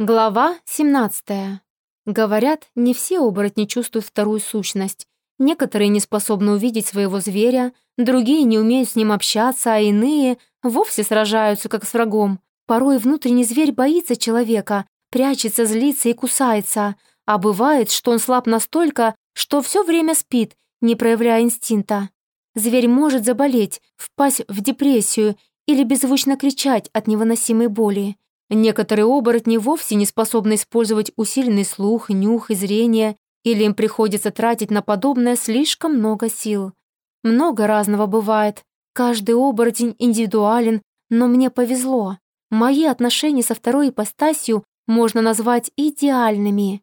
Глава 17. Говорят, не все оборотни чувствуют вторую сущность. Некоторые не способны увидеть своего зверя, другие не умеют с ним общаться, а иные вовсе сражаются, как с врагом. Порой внутренний зверь боится человека, прячется, злится и кусается, а бывает, что он слаб настолько, что все время спит, не проявляя инстинкта. Зверь может заболеть, впасть в депрессию или беззвучно кричать от невыносимой боли. Некоторые оборотни вовсе не способны использовать усиленный слух, нюх и зрение, или им приходится тратить на подобное слишком много сил. Много разного бывает. Каждый оборотень индивидуален, но мне повезло. Мои отношения со второй ипостасью можно назвать идеальными.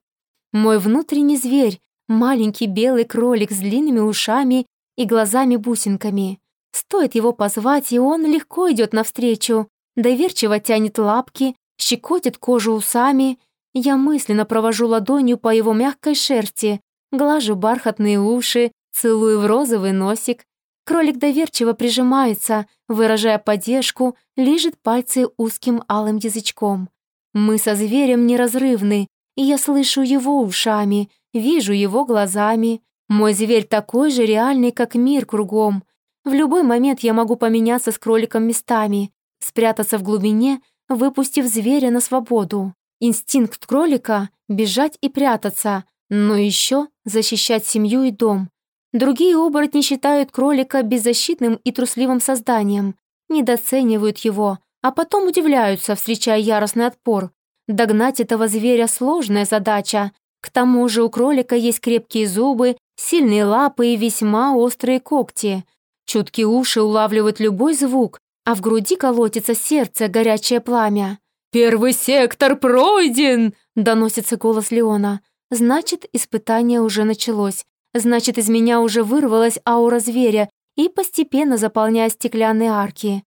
Мой внутренний зверь — маленький белый кролик с длинными ушами и глазами-бусинками. Стоит его позвать, и он легко идет навстречу, доверчиво тянет лапки, щекотит кожу усами. Я мысленно провожу ладонью по его мягкой шерсти, глажу бархатные уши, целую в розовый носик. Кролик доверчиво прижимается, выражая поддержку, лижет пальцы узким алым язычком. Мы со зверем неразрывны, и я слышу его ушами, вижу его глазами. Мой зверь такой же реальный, как мир кругом. В любой момент я могу поменяться с кроликом местами, спрятаться в глубине, выпустив зверя на свободу. Инстинкт кролика — бежать и прятаться, но еще защищать семью и дом. Другие оборотни считают кролика беззащитным и трусливым созданием, недооценивают его, а потом удивляются, встречая яростный отпор. Догнать этого зверя — сложная задача. К тому же у кролика есть крепкие зубы, сильные лапы и весьма острые когти. Чуткие уши улавливают любой звук, а в груди колотится сердце, горячее пламя. «Первый сектор пройден!» — доносится голос Леона. «Значит, испытание уже началось. Значит, из меня уже вырвалась аура зверя и постепенно заполняя стеклянные арки.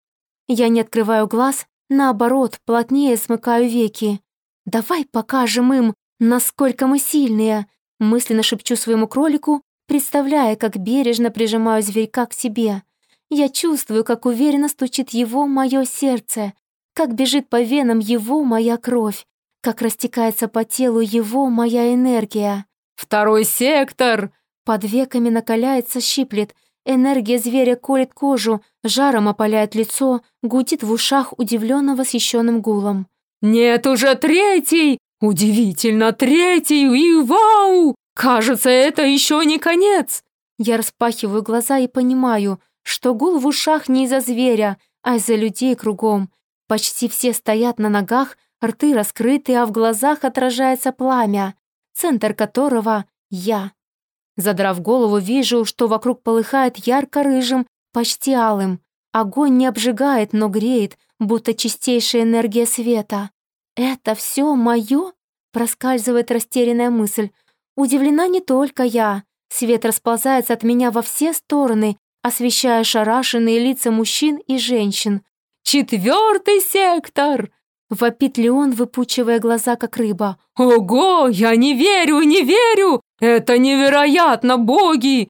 Я не открываю глаз, наоборот, плотнее смыкаю веки. «Давай покажем им, насколько мы сильные!» Мысленно шепчу своему кролику, представляя, как бережно прижимаю зверька к себе. Я чувствую, как уверенно стучит его мое сердце, как бежит по венам его моя кровь, как растекается по телу его моя энергия. «Второй сектор!» Под веками накаляется, щиплет, энергия зверя колет кожу, жаром опаляет лицо, гудит в ушах удивленно восхищенным гулом. «Нет, уже третий! Удивительно, третий! И вау! Кажется, это еще не конец!» Я распахиваю глаза и понимаю, что гул в ушах не из-за зверя, а из-за людей кругом. Почти все стоят на ногах, рты раскрыты, а в глазах отражается пламя, центр которого — я. Задрав голову, вижу, что вокруг полыхает ярко-рыжим, почти алым. Огонь не обжигает, но греет, будто чистейшая энергия света. «Это все мое?» — проскальзывает растерянная мысль. Удивлена не только я. Свет расползается от меня во все стороны, освещая шарашенные лица мужчин и женщин. «Четвертый сектор!» — вопит Леон, выпучивая глаза, как рыба. «Ого! Я не верю, не верю! Это невероятно, боги!»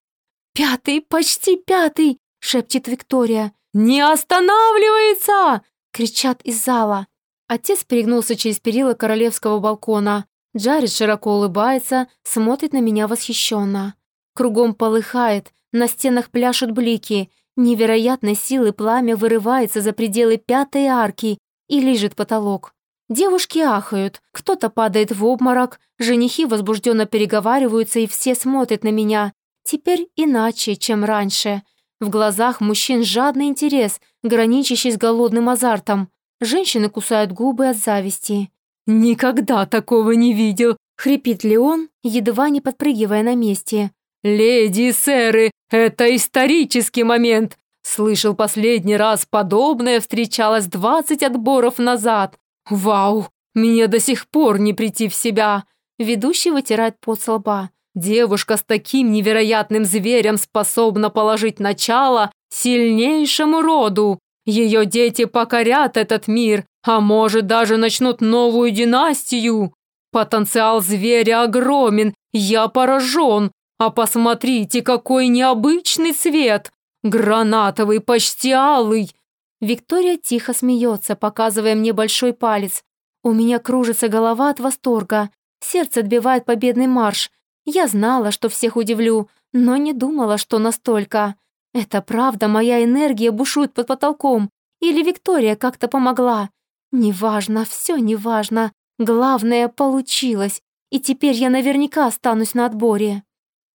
«Пятый, почти пятый!» — шепчет Виктория. «Не останавливается!» — кричат из зала. Отец перегнулся через перила королевского балкона. Джаред широко улыбается, смотрит на меня восхищенно. Кругом полыхает, на стенах пляшут блики, невероятной силы пламя вырывается за пределы пятой арки и лижет потолок. Девушки ахают, кто-то падает в обморок, женихи возбужденно переговариваются и все смотрят на меня. Теперь иначе, чем раньше. В глазах мужчин жадный интерес, граничащий с голодным азартом. Женщины кусают губы от зависти. «Никогда такого не видел!» — хрипит Леон, едва не подпрыгивая на месте. «Леди и сэры, это исторический момент! Слышал последний раз подобное встречалось двадцать отборов назад. Вау, мне до сих пор не прийти в себя!» Ведущий вытирает пот с лба. Девушка с таким невероятным зверем способна положить начало сильнейшему роду. Ее дети покорят этот мир, а может даже начнут новую династию. Потенциал зверя огромен, я поражен. А посмотрите, какой необычный цвет! Гранатовый, почти алый!» Виктория тихо смеется, показывая мне большой палец. У меня кружится голова от восторга, сердце отбивает победный марш. Я знала, что всех удивлю, но не думала, что настолько. Это правда, моя энергия бушует под потолком. Или Виктория как-то помогла. Неважно, все неважно. Главное, получилось. И теперь я наверняка останусь на отборе.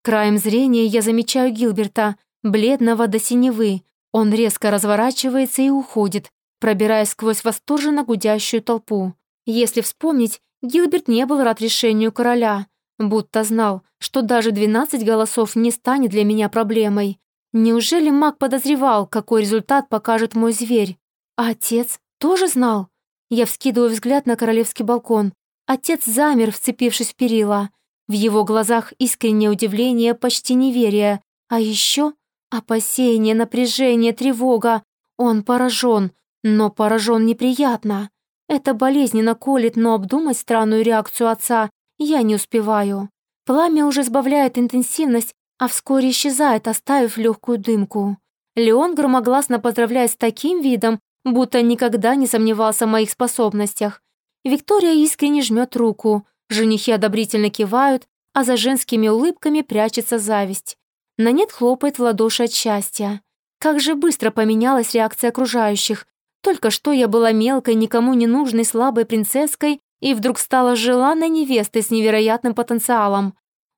Краем зрения я замечаю Гилберта, бледного до синевы. Он резко разворачивается и уходит, пробираясь сквозь восторженно гудящую толпу. Если вспомнить, Гилберт не был рад решению короля, будто знал, что даже 12 голосов не станет для меня проблемой. Неужели маг подозревал, какой результат покажет мой зверь? А отец тоже знал? Я вскидываю взгляд на королевский балкон. Отец замер, вцепившись в перила. В его глазах искреннее удивление, почти неверие. А еще опасение, напряжение, тревога. Он поражен, но поражен неприятно. Это болезненно колет, но обдумать странную реакцию отца я не успеваю. Пламя уже сбавляет интенсивность, а вскоре исчезает, оставив легкую дымку. Леон громогласно поздравляет с таким видом, будто никогда не сомневался в моих способностях. Виктория искренне жмет руку, женихи одобрительно кивают, а за женскими улыбками прячется зависть. Нанет хлопает в ладоши от счастья. Как же быстро поменялась реакция окружающих. Только что я была мелкой, никому не нужной слабой принцесской и вдруг стала желанной невестой с невероятным потенциалом.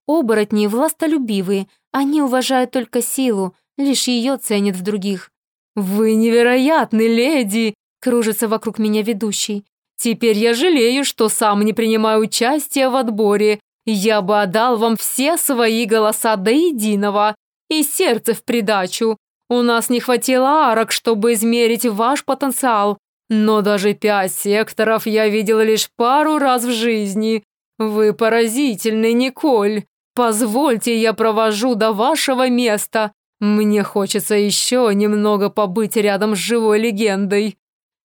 Оборотни властолюбивые, они уважают только силу, лишь ее ценят в других. «Вы невероятны, леди!» — кружится вокруг меня ведущий. «Теперь я жалею, что сам не принимаю участие в отборе. Я бы отдал вам все свои голоса до единого и сердце в придачу. У нас не хватило арок, чтобы измерить ваш потенциал, но даже пять секторов я видел лишь пару раз в жизни. Вы поразительны, Николь. Позвольте, я провожу до вашего места. Мне хочется еще немного побыть рядом с живой легендой».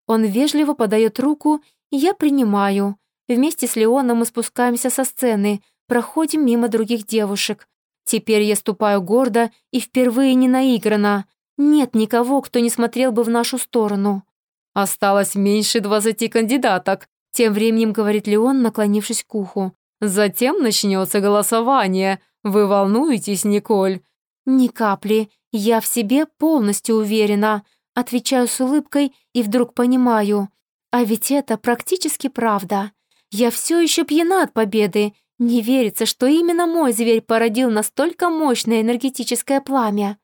Он вежливо подает руку, я принимаю. Вместе с Леоном мы спускаемся со сцены, проходим мимо других девушек. Теперь я ступаю гордо и впервые не наиграна. Нет никого, кто не смотрел бы в нашу сторону. Осталось меньше двадцати кандидаток. Тем временем говорит Леон, наклонившись к уху. Затем начнется голосование. Вы волнуетесь, Николь?» «Ни капли. Я в себе полностью уверена». Отвечаю с улыбкой и вдруг понимаю. А ведь это практически правда. Я все еще пьяна от победы. Не верится, что именно мой зверь породил настолько мощное энергетическое пламя.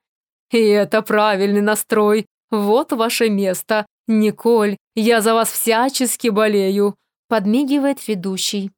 «И это правильный настрой. Вот ваше место. Николь, я за вас всячески болею», — подмигивает ведущий.